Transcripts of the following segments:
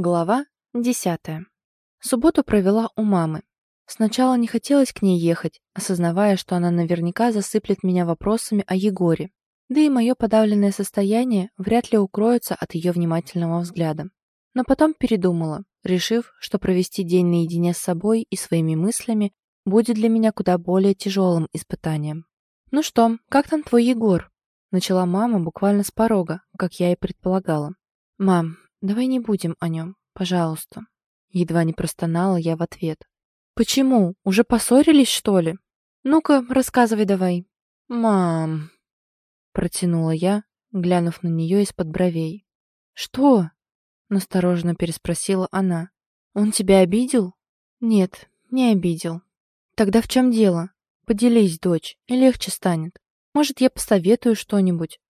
Глава десятая. Субботу провела у мамы. Сначала не хотелось к ней ехать, осознавая, что она наверняка засыплет меня вопросами о Егоре. Да и мое подавленное состояние вряд ли укроется от ее внимательного взгляда. Но потом передумала, решив, что провести день наедине с собой и своими мыслями будет для меня куда более тяжелым испытанием. «Ну что, как там твой Егор?» Начала мама буквально с порога, как я и предполагала. «Мам, давай не будем о нем, пожалуйста». Едва не простонала я в ответ. «Почему? Уже поссорились, что ли? Ну-ка, рассказывай давай». «Мам...» Протянула я, глянув на нее из-под бровей. «Что?» Настороженно переспросила она. «Он тебя обидел?» «Нет, не обидел». «Тогда в чем дело? Поделись, дочь, и легче станет. Может, я посоветую что-нибудь?»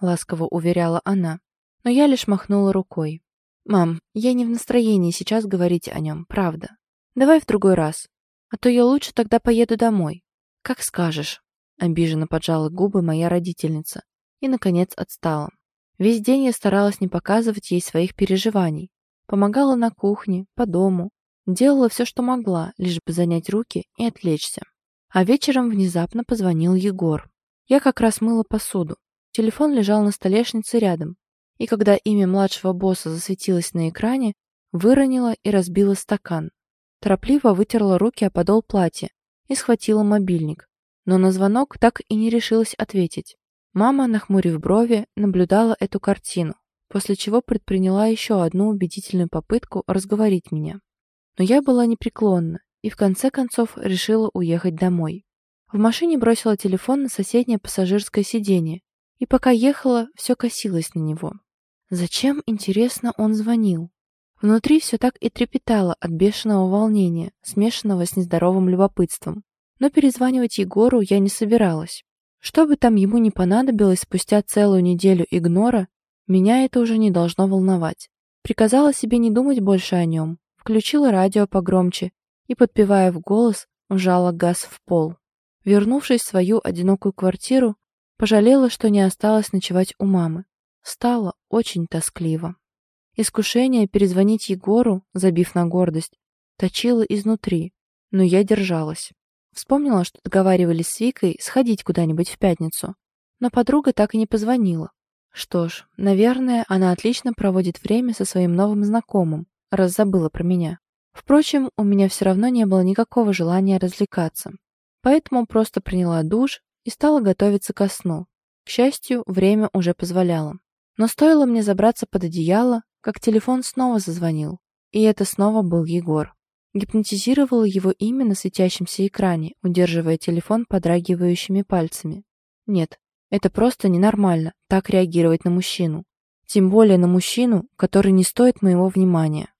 Ласково уверяла она но я лишь махнула рукой. «Мам, я не в настроении сейчас говорить о нем, правда. Давай в другой раз. А то я лучше тогда поеду домой. Как скажешь». Обиженно поджала губы моя родительница и, наконец, отстала. Весь день я старалась не показывать ей своих переживаний. Помогала на кухне, по дому. Делала все, что могла, лишь бы занять руки и отвлечься. А вечером внезапно позвонил Егор. Я как раз мыла посуду. Телефон лежал на столешнице рядом, и когда имя младшего босса засветилось на экране, выронила и разбила стакан. Торопливо вытерла руки о подол платья и схватила мобильник, но на звонок так и не решилась ответить. Мама, нахмурив брови, наблюдала эту картину, после чего предприняла еще одну убедительную попытку разговорить меня. Но я была непреклонна и в конце концов решила уехать домой. В машине бросила телефон на соседнее пассажирское сиденье, и пока ехала, все косилось на него. Зачем, интересно, он звонил? Внутри все так и трепетало от бешеного волнения, смешанного с нездоровым любопытством. Но перезванивать Егору я не собиралась. Что бы там ему не понадобилось спустя целую неделю игнора, меня это уже не должно волновать. Приказала себе не думать больше о нем, включила радио погромче и, подпевая в голос, вжала газ в пол. Вернувшись в свою одинокую квартиру, пожалела, что не осталась ночевать у мамы. Стало очень тоскливо. Искушение перезвонить Егору, забив на гордость, точило изнутри, но я держалась. Вспомнила, что договаривались с Викой сходить куда-нибудь в пятницу, но подруга так и не позвонила. Что ж, наверное, она отлично проводит время со своим новым знакомым, раз забыла про меня. Впрочем, у меня все равно не было никакого желания развлекаться. Поэтому просто приняла душ и стала готовиться ко сну. К счастью, время уже позволяло. Но стоило мне забраться под одеяло, как телефон снова зазвонил. И это снова был Егор. Гипнотизировала его имя на светящемся экране, удерживая телефон подрагивающими пальцами. Нет, это просто ненормально, так реагировать на мужчину. Тем более на мужчину, который не стоит моего внимания.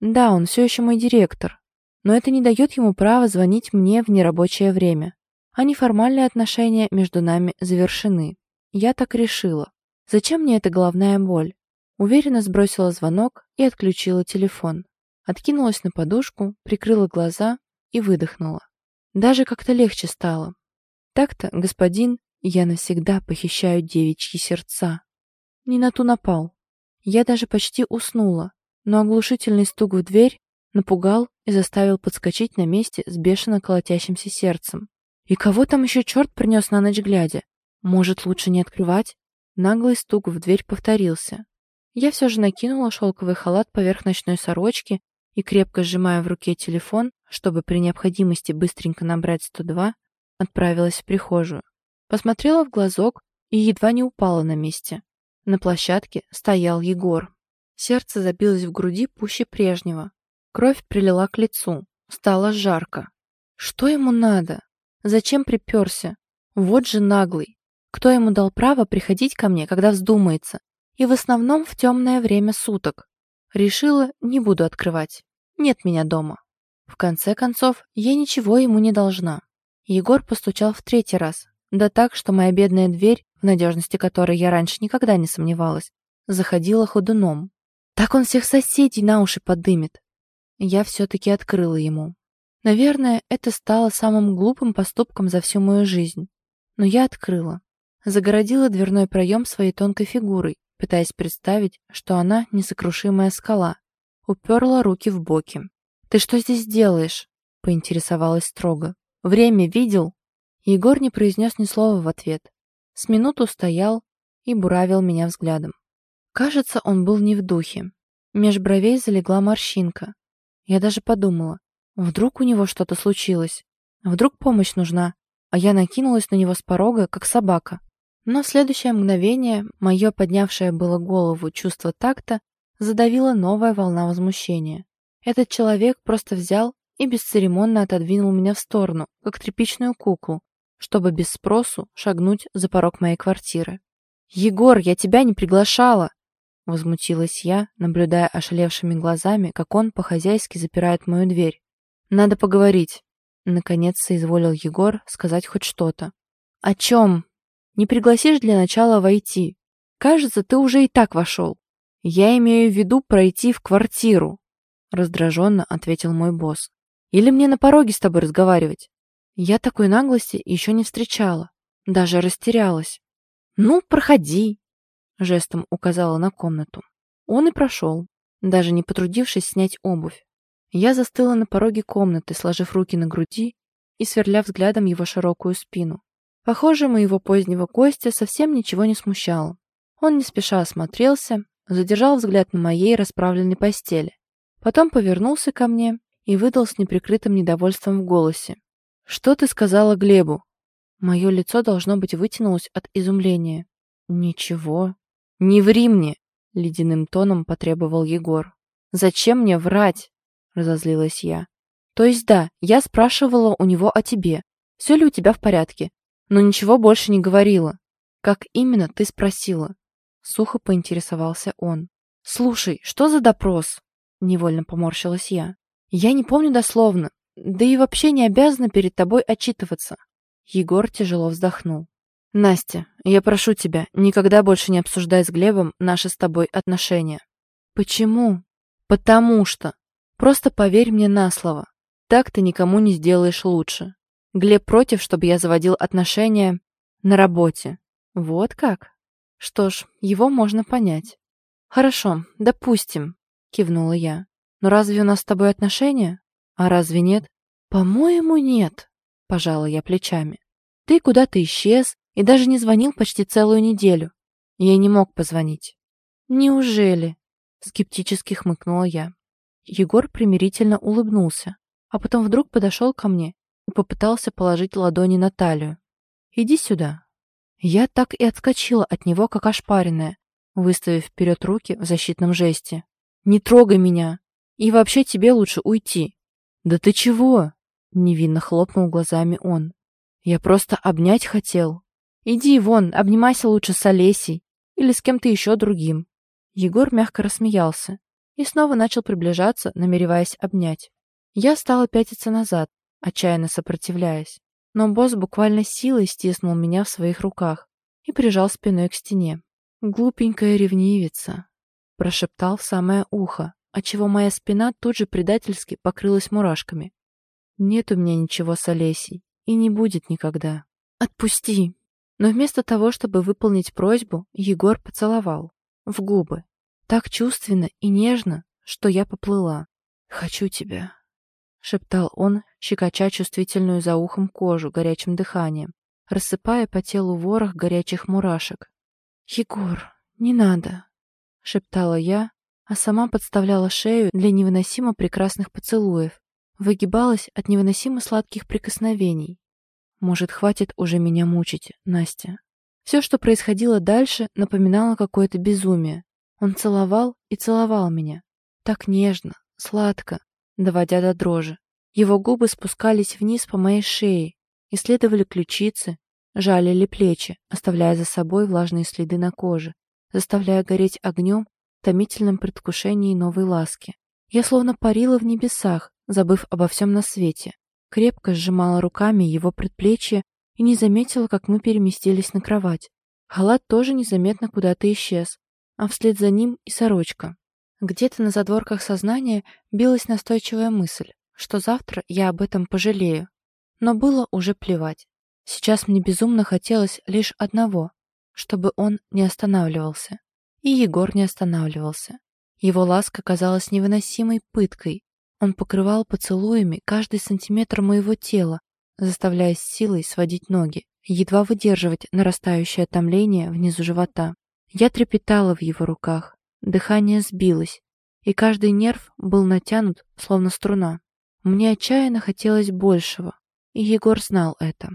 Да, он все еще мой директор, но это не дает ему права звонить мне в нерабочее время. А неформальные отношения между нами завершены. Я так решила. Зачем мне эта головная боль? Уверенно сбросила звонок и отключила телефон. Откинулась на подушку, прикрыла глаза и выдохнула. Даже как-то легче стало. Так-то, господин, я навсегда похищаю девичьи сердца. Не на ту напал. Я даже почти уснула, но оглушительный стук в дверь напугал и заставил подскочить на месте с бешено колотящимся сердцем. И кого там еще черт принес на ночь глядя? Может, лучше не открывать? Наглый стук в дверь повторился. Я все же накинула шелковый халат поверх ночной сорочки и, крепко сжимая в руке телефон, чтобы при необходимости быстренько набрать 102, отправилась в прихожую. Посмотрела в глазок и едва не упала на месте. На площадке стоял Егор. Сердце забилось в груди пуще прежнего. Кровь прилила к лицу. Стало жарко. Что ему надо? Зачем приперся? Вот же наглый. Кто ему дал право приходить ко мне, когда вздумается? И в основном в темное время суток. Решила, не буду открывать. Нет меня дома. В конце концов, я ничего ему не должна. Егор постучал в третий раз. Да так, что моя бедная дверь, в надежности которой я раньше никогда не сомневалась, заходила ходуном. Так он всех соседей на уши подымет. Я все-таки открыла ему. Наверное, это стало самым глупым поступком за всю мою жизнь. Но я открыла загородила дверной проем своей тонкой фигурой, пытаясь представить, что она несокрушимая скала. уперла руки в боки. «Ты что здесь делаешь?» — поинтересовалась строго. «Время видел?» Егор не произнес ни слова в ответ. С минуту стоял и буравил меня взглядом. Кажется, он был не в духе. Меж бровей залегла морщинка. Я даже подумала, вдруг у него что-то случилось, вдруг помощь нужна, а я накинулась на него с порога, как собака. Но следующее мгновение мое поднявшее было голову чувство такта задавила новая волна возмущения. Этот человек просто взял и бесцеремонно отодвинул меня в сторону, как тряпичную куклу, чтобы без спросу шагнуть за порог моей квартиры. «Егор, я тебя не приглашала!» Возмутилась я, наблюдая ошалевшими глазами, как он по-хозяйски запирает мою дверь. «Надо поговорить!» Наконец соизволил Егор сказать хоть что-то. «О чем?» «Не пригласишь для начала войти. Кажется, ты уже и так вошел. Я имею в виду пройти в квартиру», раздраженно ответил мой босс. «Или мне на пороге с тобой разговаривать?» Я такой наглости еще не встречала. Даже растерялась. «Ну, проходи», — жестом указала на комнату. Он и прошел, даже не потрудившись снять обувь. Я застыла на пороге комнаты, сложив руки на груди и сверля взглядом его широкую спину. Похоже, моего позднего гостя совсем ничего не смущало. Он не спеша осмотрелся, задержал взгляд на моей расправленной постели. Потом повернулся ко мне и выдал с неприкрытым недовольством в голосе. «Что ты сказала Глебу?» Мое лицо, должно быть, вытянулось от изумления. «Ничего». «Не ври мне!» — ледяным тоном потребовал Егор. «Зачем мне врать?» — разозлилась я. «То есть да, я спрашивала у него о тебе. Все ли у тебя в порядке? Но ничего больше не говорила. Как именно ты спросила?» Сухо поинтересовался он. «Слушай, что за допрос?» Невольно поморщилась я. «Я не помню дословно, да и вообще не обязана перед тобой отчитываться». Егор тяжело вздохнул. «Настя, я прошу тебя, никогда больше не обсуждай с Глебом наши с тобой отношения». «Почему?» «Потому что. Просто поверь мне на слово. Так ты никому не сделаешь лучше. Глеб против, чтобы я заводил отношения на работе. Вот как? Что ж, его можно понять». «Хорошо, допустим», — кивнула я. «Но разве у нас с тобой отношения? А разве нет?» «По-моему, нет», — пожала я плечами. «Ты куда-то исчез, и даже не звонил почти целую неделю. Я не мог позвонить. Неужели? Скептически хмыкнула я. Егор примирительно улыбнулся, а потом вдруг подошел ко мне и попытался положить ладони на талию. «Иди сюда». Я так и отскочила от него, как ошпаренная, выставив вперед руки в защитном жесте. «Не трогай меня! И вообще тебе лучше уйти!» «Да ты чего?» — невинно хлопнул глазами он. «Я просто обнять хотел». Иди вон, обнимайся лучше с Олесей или с кем-то еще другим. Егор мягко рассмеялся и снова начал приближаться, намереваясь обнять. Я стала пятиться назад, отчаянно сопротивляясь, но босс буквально силой стиснул меня в своих руках и прижал спиной к стене. «Глупенькая ревнивица», — прошептал в самое ухо, отчего моя спина тут же предательски покрылась мурашками. «Нет у меня ничего с Олесей, и не будет никогда. Отпусти!» Но вместо того, чтобы выполнить просьбу, Егор поцеловал. В губы. Так чувственно и нежно, что я поплыла. «Хочу тебя», — шептал он, щекоча чувствительную за ухом кожу горячим дыханием, рассыпая по телу ворох горячих мурашек. «Егор, не надо», — шептала я, а сама подставляла шею для невыносимо прекрасных поцелуев, выгибалась от невыносимо сладких прикосновений, может, хватит уже меня мучить, Настя? Все, что происходило дальше, напоминало какое-то безумие. Он целовал и целовал меня. Так нежно, сладко, доводя до дрожи. Его губы спускались вниз по моей шее, исследовали ключицы, жалили плечи, оставляя за собой влажные следы на коже, заставляя гореть огнем в томительном предвкушении новой ласки. Я словно парила в небесах, забыв обо всем на свете крепко сжимала руками его предплечье и не заметила, как мы переместились на кровать. Халат тоже незаметно куда-то исчез, а вслед за ним и сорочка. Где-то на задворках сознания билась настойчивая мысль, что завтра я об этом пожалею. Но было уже плевать. Сейчас мне безумно хотелось лишь одного, чтобы он не останавливался. И Егор не останавливался. Его ласка казалась невыносимой пыткой. Он покрывал поцелуями каждый сантиметр моего тела, заставляя силой сводить ноги, едва выдерживать нарастающее томление внизу живота. Я трепетала в его руках, дыхание сбилось, и каждый нерв был натянут, словно струна. Мне отчаянно хотелось большего, и Егор знал это.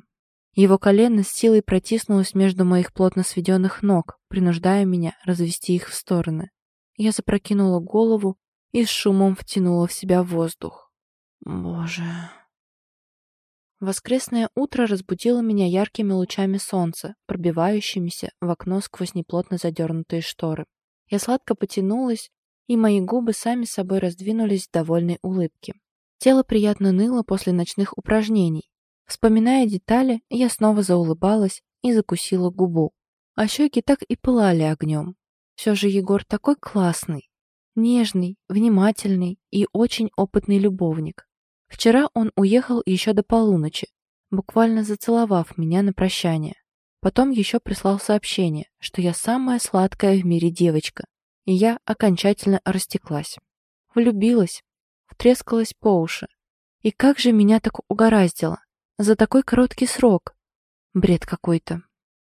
Его колено с силой протиснулось между моих плотно сведенных ног, принуждая меня развести их в стороны. Я запрокинула голову и с шумом втянула в себя воздух. Боже... Воскресное утро разбудило меня яркими лучами солнца, пробивающимися в окно сквозь неплотно задернутые шторы. Я сладко потянулась, и мои губы сами собой раздвинулись в довольной улыбке. Тело приятно ныло после ночных упражнений. Вспоминая детали, я снова заулыбалась и закусила губу. А щеки так и пылали огнем. Все же Егор такой классный, нежный, внимательный и очень опытный любовник. Вчера он уехал еще до полуночи, буквально зацеловав меня на прощание. Потом еще прислал сообщение, что я самая сладкая в мире девочка, и я окончательно растеклась. Влюбилась, втрескалась по уши. И как же меня так угораздило? За такой короткий срок. Бред какой-то.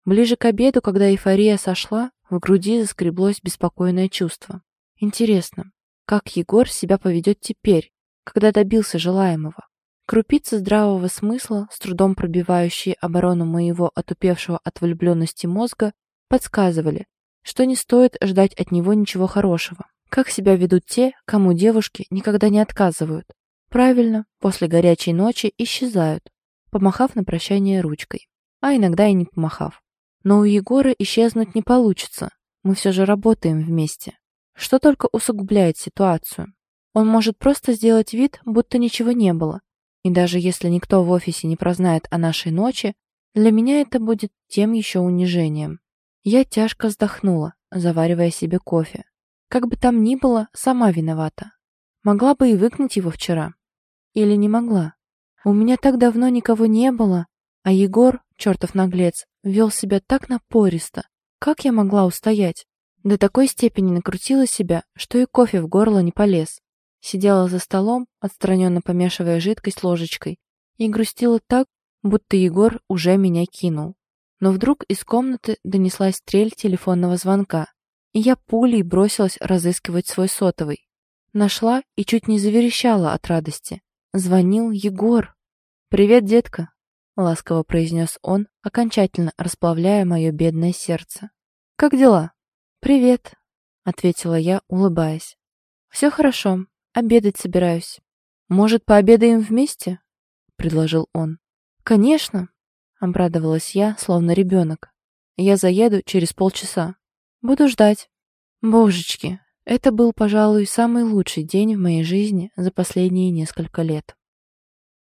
Ближе к обеду, когда эйфория сошла, в груди заскреблось беспокойное чувство. Интересно, как Егор себя поведет теперь, когда добился желаемого. Крупицы здравого смысла, с трудом пробивающие оборону моего отупевшего от влюбленности мозга, подсказывали, что не стоит ждать от него ничего хорошего. Как себя ведут те, кому девушки никогда не отказывают? Правильно, после горячей ночи исчезают, помахав на прощание ручкой. А иногда и не помахав. Но у Егора исчезнуть не получится. Мы все же работаем вместе. Что только усугубляет ситуацию. Он может просто сделать вид, будто ничего не было. И даже если никто в офисе не прознает о нашей ночи, для меня это будет тем еще унижением. Я тяжко вздохнула, заваривая себе кофе. Как бы там ни было, сама виновата. Могла бы и выгнать его вчера. Или не могла. У меня так давно никого не было, а Егор, чертов наглец, вел себя так напористо. Как я могла устоять? До такой степени накрутила себя, что и кофе в горло не полез сидела за столом, отстраненно помешивая жидкость ложечкой, и грустила так, будто Егор уже меня кинул. Но вдруг из комнаты донеслась стрель телефонного звонка, и я пулей бросилась разыскивать свой сотовый. Нашла и чуть не заверещала от радости. Звонил Егор. «Привет, детка», — ласково произнес он, окончательно расплавляя мое бедное сердце. «Как дела?» «Привет», — ответила я, улыбаясь. «Все хорошо. «Обедать собираюсь. Может, пообедаем вместе?» — предложил он. «Конечно!» — обрадовалась я, словно ребенок. «Я заеду через полчаса. Буду ждать». Божечки, это был, пожалуй, самый лучший день в моей жизни за последние несколько лет.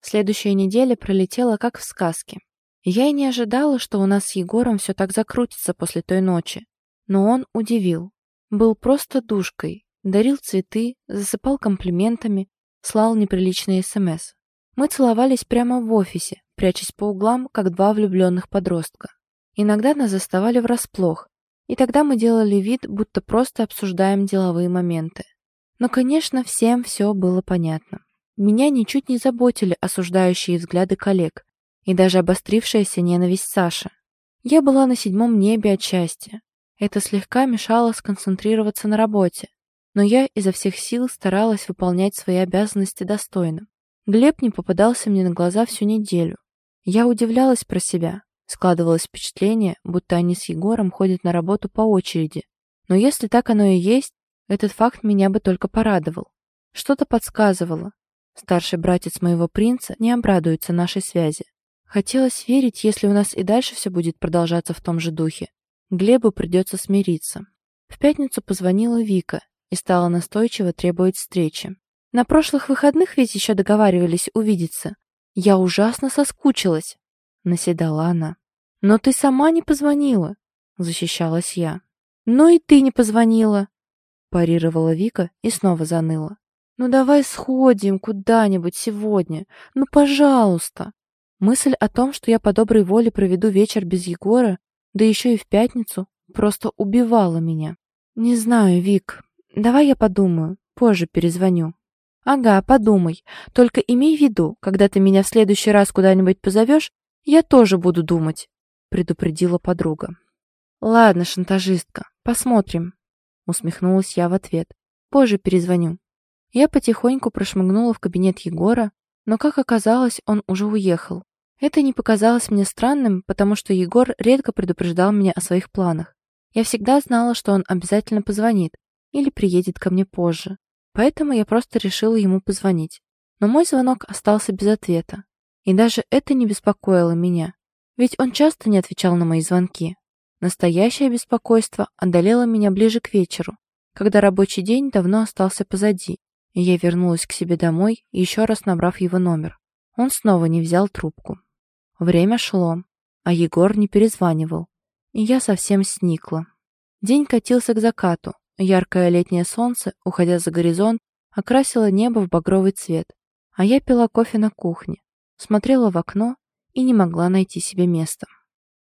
Следующая неделя пролетела как в сказке. Я и не ожидала, что у нас с Егором все так закрутится после той ночи. Но он удивил. Был просто душкой, дарил цветы, засыпал комплиментами, слал неприличные СМС. Мы целовались прямо в офисе, прячась по углам, как два влюбленных подростка. Иногда нас заставали врасплох, и тогда мы делали вид, будто просто обсуждаем деловые моменты. Но, конечно, всем все было понятно. Меня ничуть не заботили осуждающие взгляды коллег и даже обострившаяся ненависть Саши. Я была на седьмом небе от счастья. Это слегка мешало сконцентрироваться на работе, но я изо всех сил старалась выполнять свои обязанности достойно. Глеб не попадался мне на глаза всю неделю. Я удивлялась про себя. Складывалось впечатление, будто они с Егором ходят на работу по очереди. Но если так оно и есть, этот факт меня бы только порадовал. Что-то подсказывало. Старший братец моего принца не обрадуется нашей связи. Хотелось верить, если у нас и дальше все будет продолжаться в том же духе. Глебу придется смириться. В пятницу позвонила Вика и стала настойчиво требовать встречи. На прошлых выходных ведь еще договаривались увидеться. Я ужасно соскучилась, наседала она. Но ты сама не позвонила, защищалась я. Ну и ты не позвонила, парировала Вика и снова заныла. Ну давай сходим куда-нибудь сегодня. Ну, пожалуйста. Мысль о том, что я по доброй воле проведу вечер без Егора, да еще и в пятницу, просто убивала меня. Не знаю, Вик, давай я подумаю, позже перезвоню». «Ага, подумай. Только имей в виду, когда ты меня в следующий раз куда-нибудь позовешь, я тоже буду думать», — предупредила подруга. «Ладно, шантажистка, посмотрим», — усмехнулась я в ответ. «Позже перезвоню». Я потихоньку прошмыгнула в кабинет Егора, но, как оказалось, он уже уехал. Это не показалось мне странным, потому что Егор редко предупреждал меня о своих планах. Я всегда знала, что он обязательно позвонит или приедет ко мне позже. Поэтому я просто решила ему позвонить. Но мой звонок остался без ответа. И даже это не беспокоило меня. Ведь он часто не отвечал на мои звонки. Настоящее беспокойство одолело меня ближе к вечеру, когда рабочий день давно остался позади, и я вернулась к себе домой, еще раз набрав его номер. Он снова не взял трубку. Время шло, а Егор не перезванивал, и я совсем сникла. День катился к закату, яркое летнее солнце, уходя за горизонт, окрасило небо в багровый цвет, а я пила кофе на кухне, смотрела в окно и не могла найти себе места.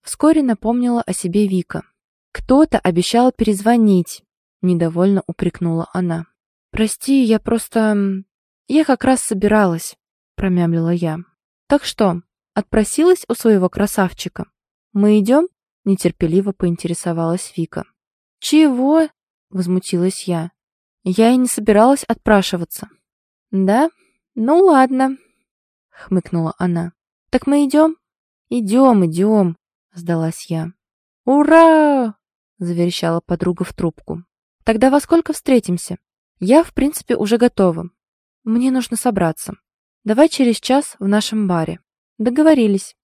Вскоре напомнила о себе Вика. «Кто-то обещал перезвонить», — недовольно упрекнула она. «Прости, я просто... Я как раз собиралась», — промямлила я. «Так что, отпросилась у своего красавчика? Мы идем?» — нетерпеливо поинтересовалась Вика. «Чего?» — возмутилась я. «Я и не собиралась отпрашиваться». «Да? Ну ладно», — хмыкнула она. «Так мы идем?» «Идем, идем», — сдалась я. «Ура!» — заверещала подруга в трубку. «Тогда во сколько встретимся? Я, в принципе, уже готова. Мне нужно собраться. Давай через час в нашем баре. Договорились».